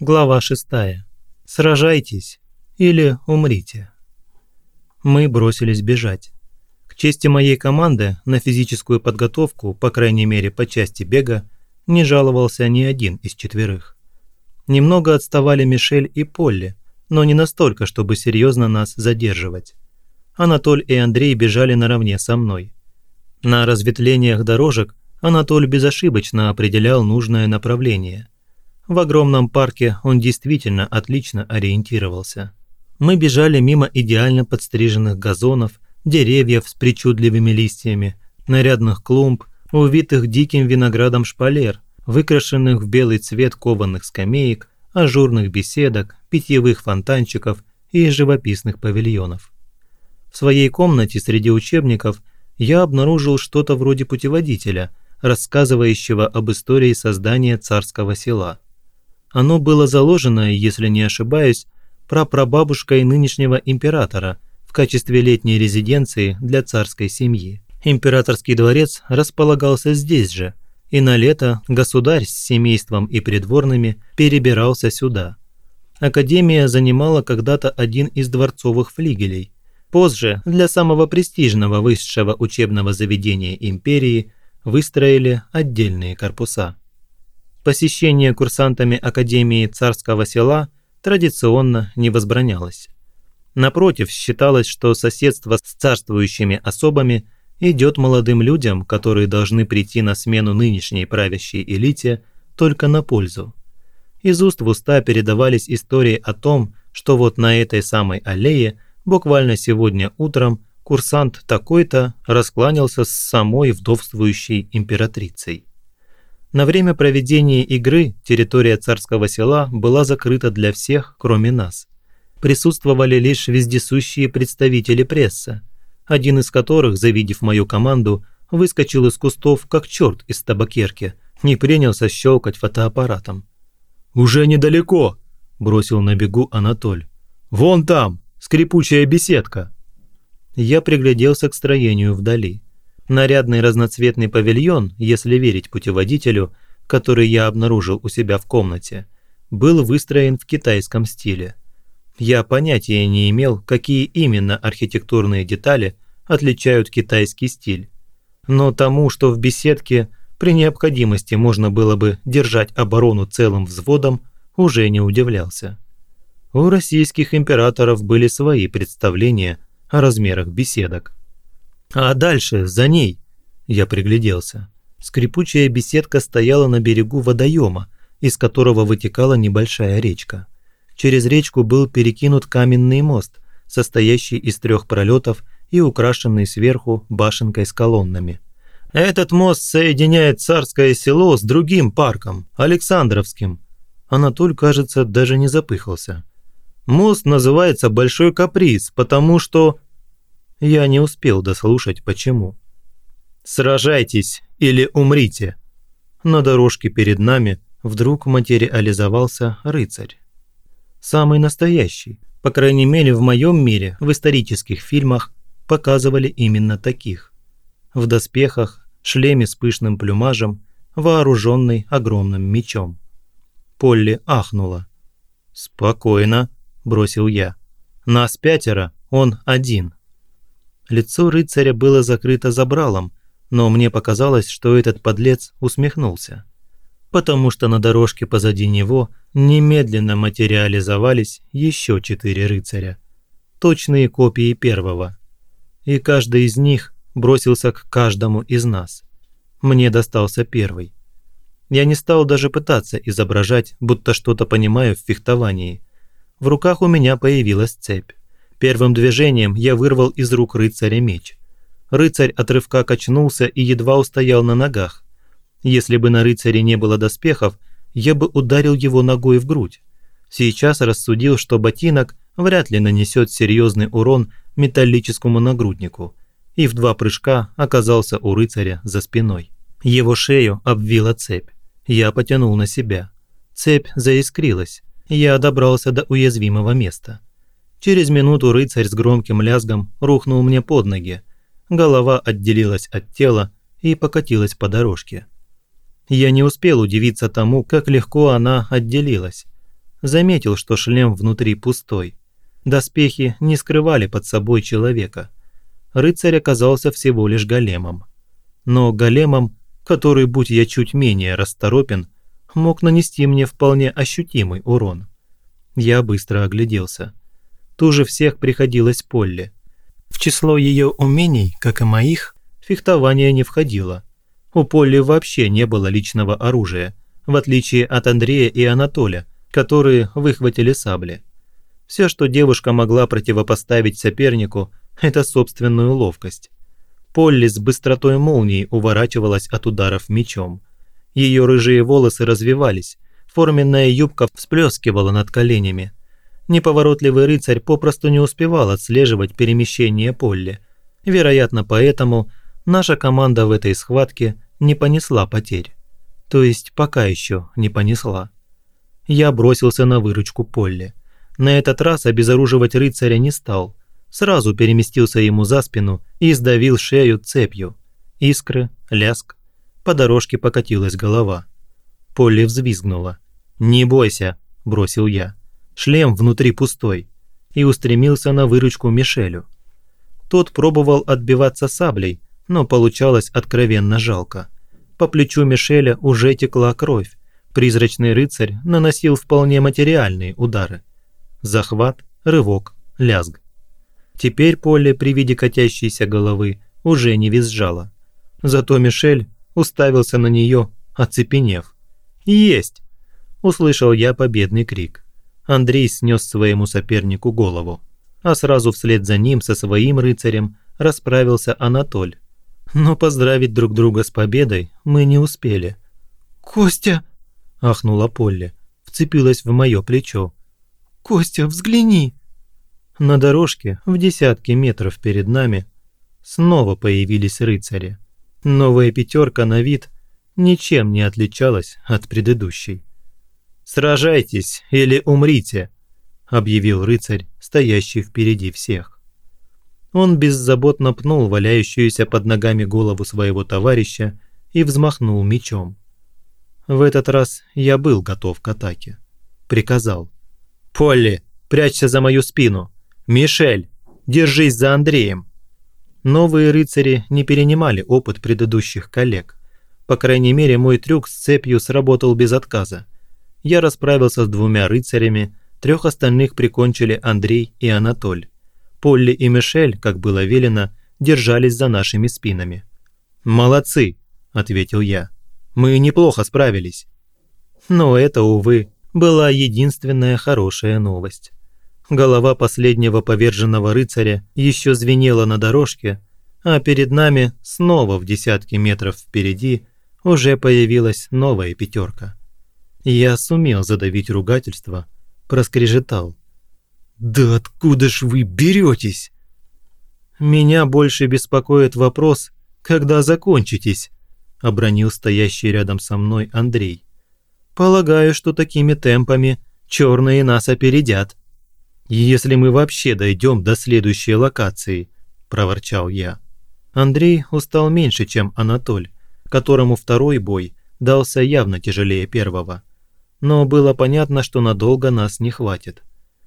Глава 6. Сражайтесь или умрите. Мы бросились бежать. К чести моей команды на физическую подготовку, по крайней мере по части бега, не жаловался ни один из четверых. Немного отставали Мишель и Полли, но не настолько, чтобы серьезно нас задерживать. Анатоль и Андрей бежали наравне со мной. На разветвлениях дорожек Анатоль безошибочно определял нужное направление – в огромном парке он действительно отлично ориентировался. Мы бежали мимо идеально подстриженных газонов, деревьев с причудливыми листьями, нарядных клумб, увитых диким виноградом шпалер, выкрашенных в белый цвет кованых скамеек, ажурных беседок, питьевых фонтанчиков и живописных павильонов. В своей комнате среди учебников я обнаружил что-то вроде путеводителя, рассказывающего об истории создания царского села – оно было заложено, если не ошибаюсь, прапрабабушкой нынешнего императора в качестве летней резиденции для царской семьи. Императорский дворец располагался здесь же, и на лето государь с семейством и придворными перебирался сюда. Академия занимала когда-то один из дворцовых флигелей. Позже для самого престижного высшего учебного заведения империи выстроили отдельные корпуса. Посещение курсантами Академии Царского села традиционно не возбранялось. Напротив, считалось, что соседство с царствующими особами идет молодым людям, которые должны прийти на смену нынешней правящей элите, только на пользу. Из уст в уста передавались истории о том, что вот на этой самой аллее буквально сегодня утром курсант такой-то раскланялся с самой вдовствующей императрицей. На время проведения игры территория царского села была закрыта для всех, кроме нас. Присутствовали лишь вездесущие представители прессы, один из которых, завидев мою команду, выскочил из кустов, как черт из табакерки, не принялся щелкать фотоаппаратом. «Уже недалеко!» – бросил на бегу Анатоль. «Вон там, скрипучая беседка!» Я пригляделся к строению вдали. Нарядный разноцветный павильон, если верить путеводителю, который я обнаружил у себя в комнате, был выстроен в китайском стиле. Я понятия не имел, какие именно архитектурные детали отличают китайский стиль. Но тому, что в беседке при необходимости можно было бы держать оборону целым взводом, уже не удивлялся. У российских императоров были свои представления о размерах беседок. А дальше, за ней, я пригляделся. Скрипучая беседка стояла на берегу водоема, из которого вытекала небольшая речка. Через речку был перекинут каменный мост, состоящий из трех пролетов и украшенный сверху башенкой с колоннами. Этот мост соединяет царское село с другим парком, Александровским. Анатоль, кажется, даже не запыхался. Мост называется Большой Каприз, потому что я не успел дослушать почему. «Сражайтесь или умрите!» На дорожке перед нами вдруг материализовался рыцарь. Самый настоящий, по крайней мере в моем мире, в исторических фильмах показывали именно таких. В доспехах, шлеме с пышным плюмажем, вооруженный огромным мечом. Полли ахнула. «Спокойно», – бросил я. «Нас пятеро, он один». Лицо рыцаря было закрыто забралом, но мне показалось, что этот подлец усмехнулся. Потому что на дорожке позади него немедленно материализовались еще четыре рыцаря. Точные копии первого. И каждый из них бросился к каждому из нас. Мне достался первый. Я не стал даже пытаться изображать, будто что-то понимаю в фехтовании. В руках у меня появилась цепь. Первым движением я вырвал из рук рыцаря меч. Рыцарь от рывка качнулся и едва устоял на ногах. Если бы на рыцаре не было доспехов, я бы ударил его ногой в грудь. Сейчас рассудил, что ботинок вряд ли нанесет серьезный урон металлическому нагруднику, и в два прыжка оказался у рыцаря за спиной. Его шею обвила цепь. Я потянул на себя. Цепь заискрилась. Я добрался до уязвимого места. Через минуту рыцарь с громким лязгом рухнул мне под ноги. Голова отделилась от тела и покатилась по дорожке. Я не успел удивиться тому, как легко она отделилась. Заметил, что шлем внутри пустой. Доспехи не скрывали под собой человека. Рыцарь оказался всего лишь големом. Но големом, который, будь я чуть менее расторопен, мог нанести мне вполне ощутимый урон. Я быстро огляделся. Туже всех приходилось Полли. В число ее умений, как и моих, фехтование не входило. У Полли вообще не было личного оружия, в отличие от Андрея и Анатолия, которые выхватили сабли. Все, что девушка могла противопоставить сопернику, это собственную ловкость. Полли с быстротой молнии уворачивалась от ударов мечом. Ее рыжие волосы развивались, форменная юбка всплескивала над коленями. Неповоротливый рыцарь попросту не успевал отслеживать перемещение Полли. Вероятно, поэтому наша команда в этой схватке не понесла потерь. То есть пока еще не понесла. Я бросился на выручку Полли. На этот раз обезоруживать рыцаря не стал. Сразу переместился ему за спину и сдавил шею цепью. Искры, ляск. По дорожке покатилась голова. Полли взвизгнула. «Не бойся», – бросил я. «Шлем внутри пустой». И устремился на выручку Мишелю. Тот пробовал отбиваться саблей, но получалось откровенно жалко. По плечу Мишеля уже текла кровь. Призрачный рыцарь наносил вполне материальные удары. Захват, рывок, лязг. Теперь поле при виде катящейся головы уже не визжало. Зато Мишель уставился на нее, оцепенев. «Есть!» – услышал я победный крик. Андрей снес своему сопернику голову, а сразу вслед за ним со своим рыцарем расправился Анатоль. Но поздравить друг друга с победой мы не успели. «Костя!» – ахнула Полли, вцепилась в мое плечо. «Костя, взгляни!» На дорожке в десятке метров перед нами снова появились рыцари. Новая пятерка на вид ничем не отличалась от предыдущей. «Сражайтесь или умрите», – объявил рыцарь, стоящий впереди всех. Он беззаботно пнул валяющуюся под ногами голову своего товарища и взмахнул мечом. В этот раз я был готов к атаке. Приказал. «Полли, прячься за мою спину! Мишель, держись за Андреем!» Новые рыцари не перенимали опыт предыдущих коллег. По крайней мере, мой трюк с цепью сработал без отказа. Я расправился с двумя рыцарями, трех остальных прикончили Андрей и Анатоль. Полли и Мишель, как было велено, держались за нашими спинами. «Молодцы!» – ответил я. «Мы неплохо справились». Но это, увы, была единственная хорошая новость. Голова последнего поверженного рыцаря еще звенела на дорожке, а перед нами, снова в десятки метров впереди, уже появилась новая пятерка. Я сумел задавить ругательство, проскрежетал. «Да откуда ж вы беретесь?» «Меня больше беспокоит вопрос, когда закончитесь», – обронил стоящий рядом со мной Андрей. «Полагаю, что такими темпами черные нас опередят». «Если мы вообще дойдем до следующей локации», – проворчал я. Андрей устал меньше, чем Анатоль, которому второй бой дался явно тяжелее первого. Но было понятно, что надолго нас не хватит.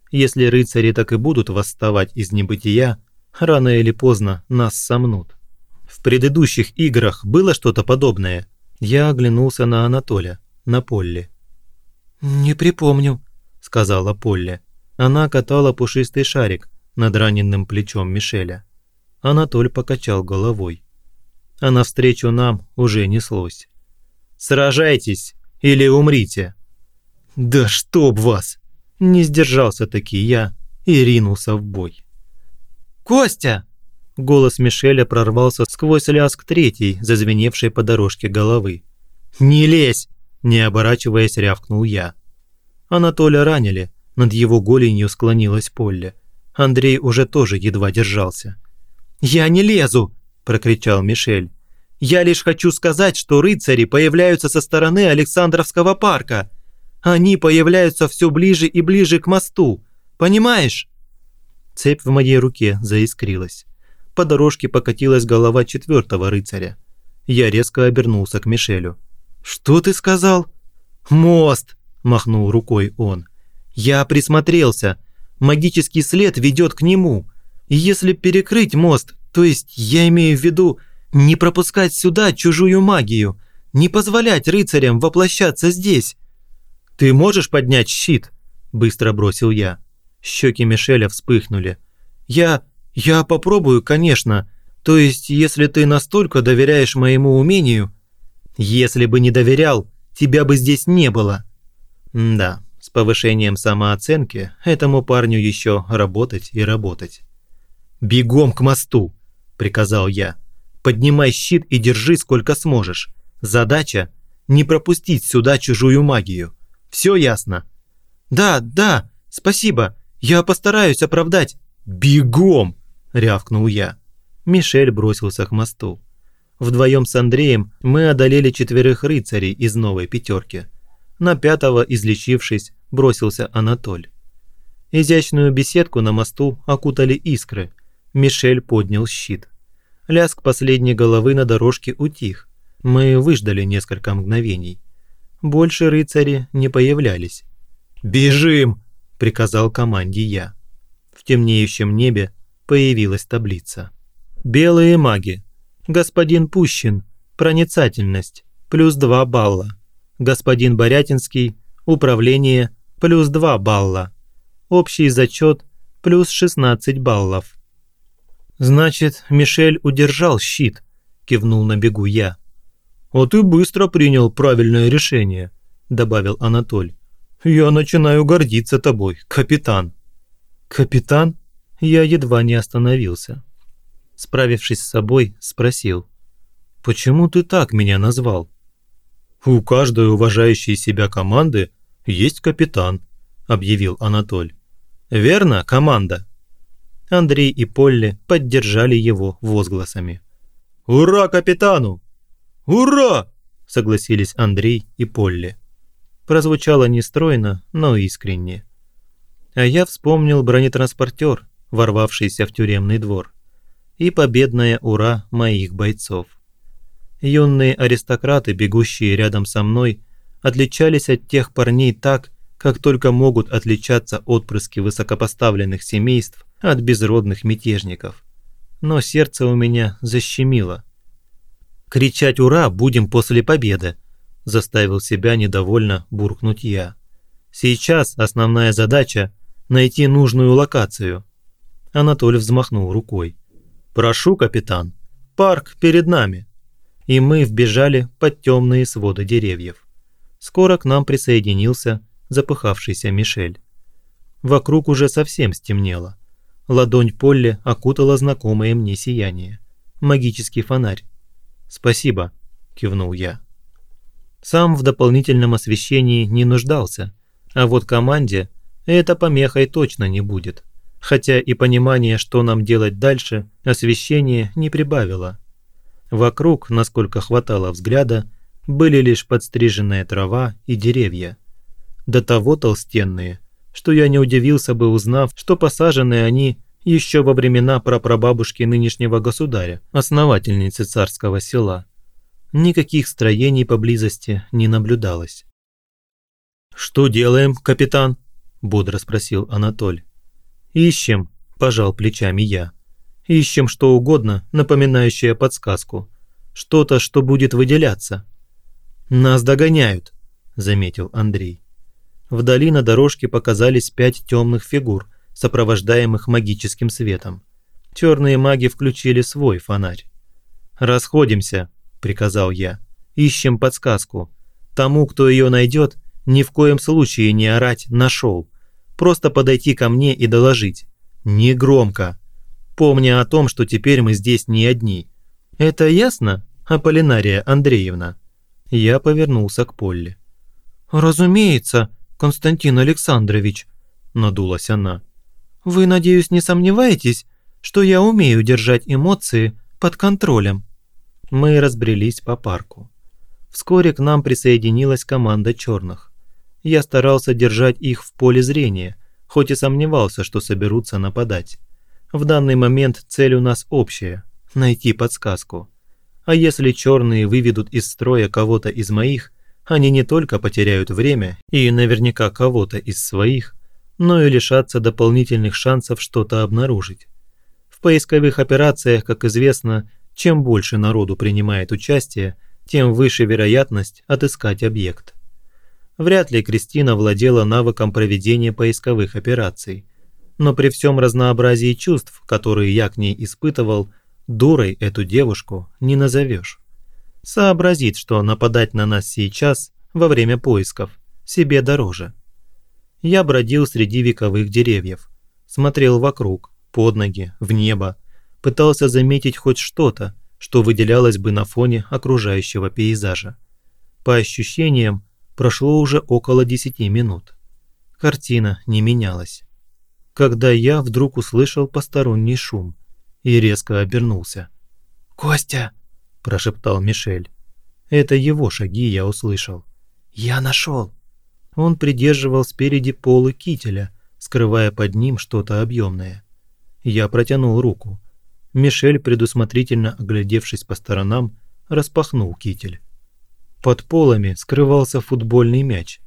Если рыцари так и будут восставать из небытия, рано или поздно нас сомнут. В предыдущих играх было что-то подобное. Я оглянулся на Анатоля, на Полли. «Не припомню», – сказала Полли. Она катала пушистый шарик над раненным плечом Мишеля. Анатоль покачал головой. А навстречу нам уже неслось. «Сражайтесь или умрите!» «Да чтоб вас!» Не сдержался таки я и ринулся в бой. «Костя!» Голос Мишеля прорвался сквозь лязг третьей, зазвеневшей по дорожке головы. «Не лезь!» – не оборачиваясь, рявкнул я. Анатоля ранили, над его голенью склонилась Полли. Андрей уже тоже едва держался. «Я не лезу!» – прокричал Мишель. «Я лишь хочу сказать, что рыцари появляются со стороны Александровского парка. Они появляются все ближе и ближе к мосту. Понимаешь?» Цепь в моей руке заискрилась. По дорожке покатилась голова четвертого рыцаря. Я резко обернулся к Мишелю. «Что ты сказал?» «Мост!» – махнул рукой он. Я присмотрелся. Магический след ведет к нему. И если перекрыть мост, то есть я имею в виду не пропускать сюда чужую магию, не позволять рыцарям воплощаться здесь. «Ты можешь поднять щит?» – быстро бросил я. Щеки Мишеля вспыхнули. «Я... я попробую, конечно. То есть, если ты настолько доверяешь моему умению...» «Если бы не доверял, тебя бы здесь не было». «Да, с повышением самооценки этому парню еще работать и работать». «Бегом к мосту!» – приказал я. «Поднимай щит и держи сколько сможешь. Задача – не пропустить сюда чужую магию. Все ясно?» «Да, да, спасибо. Я постараюсь оправдать». «Бегом!» – рявкнул я. Мишель бросился к мосту. Вдвоем с Андреем мы одолели четверых рыцарей из новой пятерки. На пятого, излечившись, бросился Анатоль. Изящную беседку на мосту окутали искры. Мишель поднял щит. Лязг последней головы на дорожке утих. Мы выждали несколько мгновений. Больше рыцари не появлялись. «Бежим!» – приказал команде я. В темнеющем небе появилась таблица. «Белые маги. Господин Пущин. Проницательность. Плюс 2 балла. Господин Борятинский. Управление. Плюс 2 балла. Общий зачет. Плюс 16 баллов». «Значит, Мишель удержал щит», – кивнул на бегу я. «А ты быстро принял правильное решение», – добавил Анатоль. «Я начинаю гордиться тобой, капитан». «Капитан?» Я едва не остановился. Справившись с собой, спросил. «Почему ты так меня назвал?» «У каждой уважающей себя команды есть капитан», – объявил Анатоль. «Верно, команда?» Андрей и Полли поддержали его возгласами. «Ура капитану!» «Ура!» – согласились Андрей и Полли. Прозвучало нестройно, но искренне. А я вспомнил бронетранспортер, ворвавшийся в тюремный двор, и победное «Ура» моих бойцов. Юные аристократы, бегущие рядом со мной, отличались от тех парней так, как только могут отличаться отпрыски высокопоставленных семейств от безродных мятежников. Но сердце у меня защемило. «Кричать «Ура!» будем после победы!» – заставил себя недовольно буркнуть я. «Сейчас основная задача – найти нужную локацию». Анатолий взмахнул рукой. «Прошу, капитан, парк перед нами». И мы вбежали под темные своды деревьев. Скоро к нам присоединился запыхавшийся Мишель. Вокруг уже совсем стемнело. Ладонь Полли окутала знакомое мне сияние. Магический фонарь. «Спасибо», – кивнул я. Сам в дополнительном освещении не нуждался, а вот команде это помехой точно не будет. Хотя и понимание, что нам делать дальше, освещение не прибавило. Вокруг, насколько хватало взгляда, были лишь подстриженная трава и деревья. До того толстенные, что я не удивился бы, узнав, что посажены они еще во времена прапрабабушки нынешнего государя, основательницы царского села. Никаких строений поблизости не наблюдалось. «Что делаем, капитан?» – бодро спросил Анатоль. «Ищем», – пожал плечами я. «Ищем что угодно, напоминающее подсказку. Что-то, что будет выделяться». «Нас догоняют», – заметил Андрей. Вдали на дорожке показались пять темных фигур – сопровождаемых магическим светом. Черные маги включили свой фонарь. «Расходимся», – приказал я. «Ищем подсказку. Тому, кто ее найдет, ни в коем случае не орать «нашел». Просто подойти ко мне и доложить. Не громко. Помня о том, что теперь мы здесь не одни. Это ясно, Аполлинария Андреевна?» Я повернулся к Полли. «Разумеется, Константин Александрович», – надулась она. Вы, надеюсь, не сомневаетесь, что я умею держать эмоции под контролем?» Мы разбрелись по парку. Вскоре к нам присоединилась команда черных. Я старался держать их в поле зрения, хоть и сомневался, что соберутся нападать. В данный момент цель у нас общая – найти подсказку. А если черные выведут из строя кого-то из моих, они не только потеряют время и наверняка кого-то из своих, но и лишаться дополнительных шансов что-то обнаружить. В поисковых операциях, как известно, чем больше народу принимает участие, тем выше вероятность отыскать объект. Вряд ли Кристина владела навыком проведения поисковых операций, но при всем разнообразии чувств, которые я к ней испытывал, дурой эту девушку не назовешь. Сообразит, что нападать на нас сейчас, во время поисков, себе дороже. Я бродил среди вековых деревьев, смотрел вокруг, под ноги, в небо, пытался заметить хоть что-то, что выделялось бы на фоне окружающего пейзажа. По ощущениям, прошло уже около десяти минут. Картина не менялась. Когда я вдруг услышал посторонний шум и резко обернулся. «Костя!» – прошептал Мишель. Это его шаги я услышал. «Я нашел!» Он придерживал спереди полы кителя, скрывая под ним что-то объемное. Я протянул руку. Мишель, предусмотрительно оглядевшись по сторонам, распахнул китель. Под полами скрывался футбольный мяч.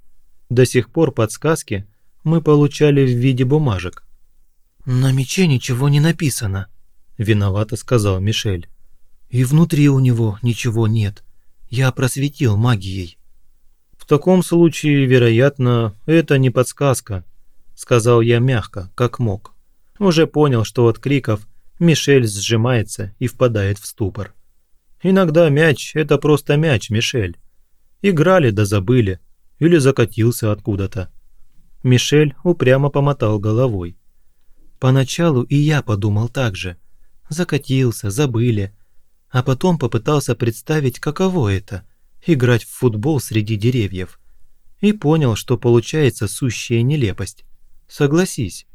До сих пор подсказки мы получали в виде бумажек. «На мяче ничего не написано», – виновато сказал Мишель. «И внутри у него ничего нет. Я просветил магией». «В таком случае, вероятно, это не подсказка», – сказал я мягко, как мог. Уже понял, что от криков Мишель сжимается и впадает в ступор. Иногда мяч – это просто мяч, Мишель. Играли да забыли. Или закатился откуда-то. Мишель упрямо помотал головой. Поначалу и я подумал так же. Закатился, забыли. А потом попытался представить, каково это – играть в футбол среди деревьев. И понял, что получается сущая нелепость. Согласись.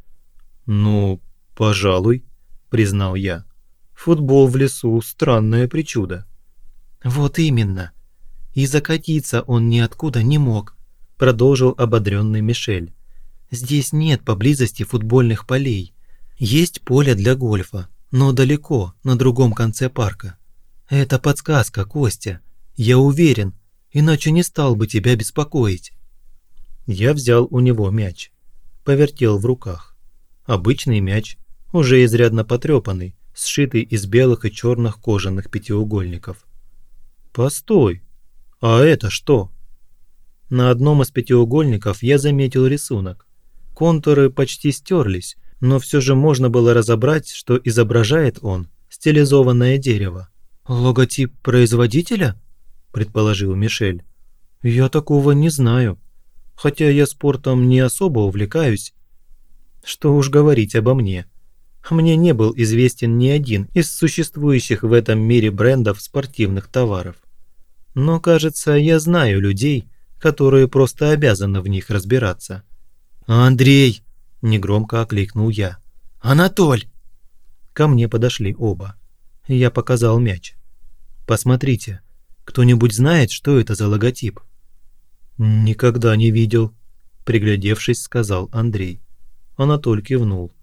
«Ну, пожалуй», – признал я. «Футбол в лесу – странное причудо». «Вот именно. И закатиться он ниоткуда не мог», – продолжил ободренный Мишель. «Здесь нет поблизости футбольных полей. Есть поле для гольфа, но далеко, на другом конце парка. Это подсказка, Костя. Я уверен, иначе не стал бы тебя беспокоить». Я взял у него мяч, повертел в руках. Обычный мяч, уже изрядно потрепанный, сшитый из белых и черных кожаных пятиугольников. «Постой, а это что?» На одном из пятиугольников я заметил рисунок. Контуры почти стерлись, но все же можно было разобрать, что изображает он стилизованное дерево. «Логотип производителя?» – предположил Мишель. «Я такого не знаю. Хотя я спортом не особо увлекаюсь. Что уж говорить обо мне. Мне не был известен ни один из существующих в этом мире брендов спортивных товаров. Но, кажется, я знаю людей, которые просто обязаны в них разбираться. «Андрей!» негромко окликнул я. «Анатоль!» Ко мне подошли оба. Я показал мяч. «Посмотрите, кто-нибудь знает, что это за логотип?» «Никогда не видел», – приглядевшись, сказал Андрей. Анатоль кивнул.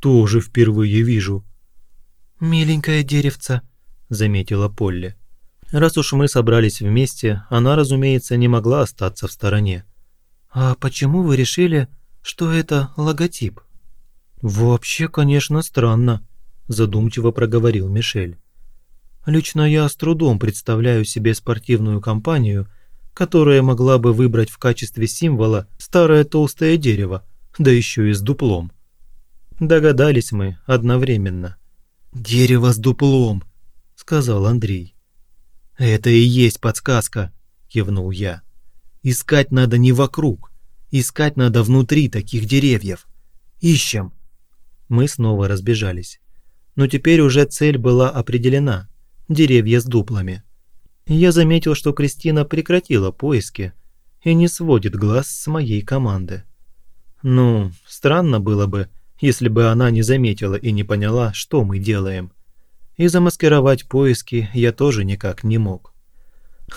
«Тоже впервые вижу». «Миленькое деревце», – заметила Полли. Раз уж мы собрались вместе, она, разумеется, не могла остаться в стороне. «А почему вы решили, что это логотип. «Вообще, конечно, странно», – задумчиво проговорил Мишель. «Лично я с трудом представляю себе спортивную компанию, которая могла бы выбрать в качестве символа старое толстое дерево, да еще и с дуплом». Догадались мы одновременно. «Дерево с дуплом», – сказал Андрей. «Это и есть подсказка», – кивнул я. «Искать надо не вокруг, Искать надо внутри таких деревьев. Ищем. Мы снова разбежались. Но теперь уже цель была определена. Деревья с дуплами. Я заметил, что Кристина прекратила поиски и не сводит глаз с моей команды. Ну, странно было бы, если бы она не заметила и не поняла, что мы делаем. И замаскировать поиски я тоже никак не мог.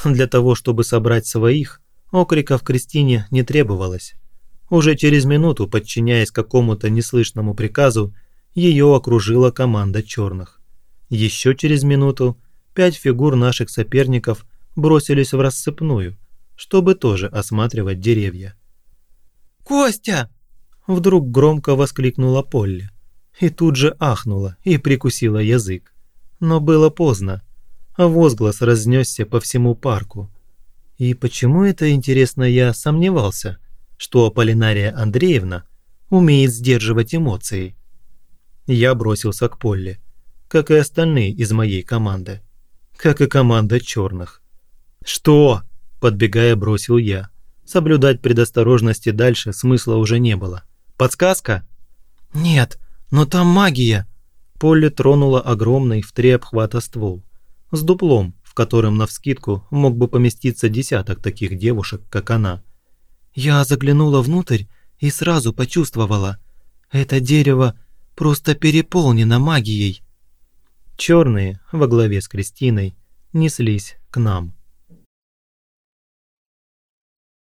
Для того, чтобы собрать своих, Окриков Кристине не требовалось. Уже через минуту, подчиняясь какому-то неслышному приказу, ее окружила команда черных. Еще через минуту пять фигур наших соперников бросились в рассыпную, чтобы тоже осматривать деревья. «Костя!» Вдруг громко воскликнула Полли. И тут же ахнула и прикусила язык. Но было поздно. А возглас разнесся по всему парку. И почему это, интересно, я сомневался, что Аполлинария Андреевна умеет сдерживать эмоции? Я бросился к Полли, как и остальные из моей команды. Как и команда черных. «Что?» – подбегая, бросил я. Соблюдать предосторожности дальше смысла уже не было. «Подсказка?» «Нет, но там магия!» Полли тронула огромный в три обхвата ствол. С дуплом, в котором навскидку мог бы поместиться десяток таких девушек, как она. Я заглянула внутрь и сразу почувствовала. Это дерево просто переполнено магией. Черные, во главе с Кристиной, неслись к нам.